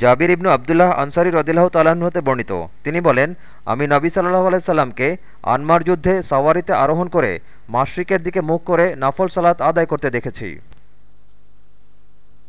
জাবির ইবনু আবদুল্লাহ আনসারি রদিল্লাহ তাল্লাহ্ন হতে বর্ণিত। তিনি বলেন, আমি নবী সাল্লাহ আলাইসাল্লামকে আনমার যুদ্ধে সাওয়ারিতে আরোহণ করে মাসরিকের দিকে মুখ করে নাফল সালাত আদায় করতে দেখেছি।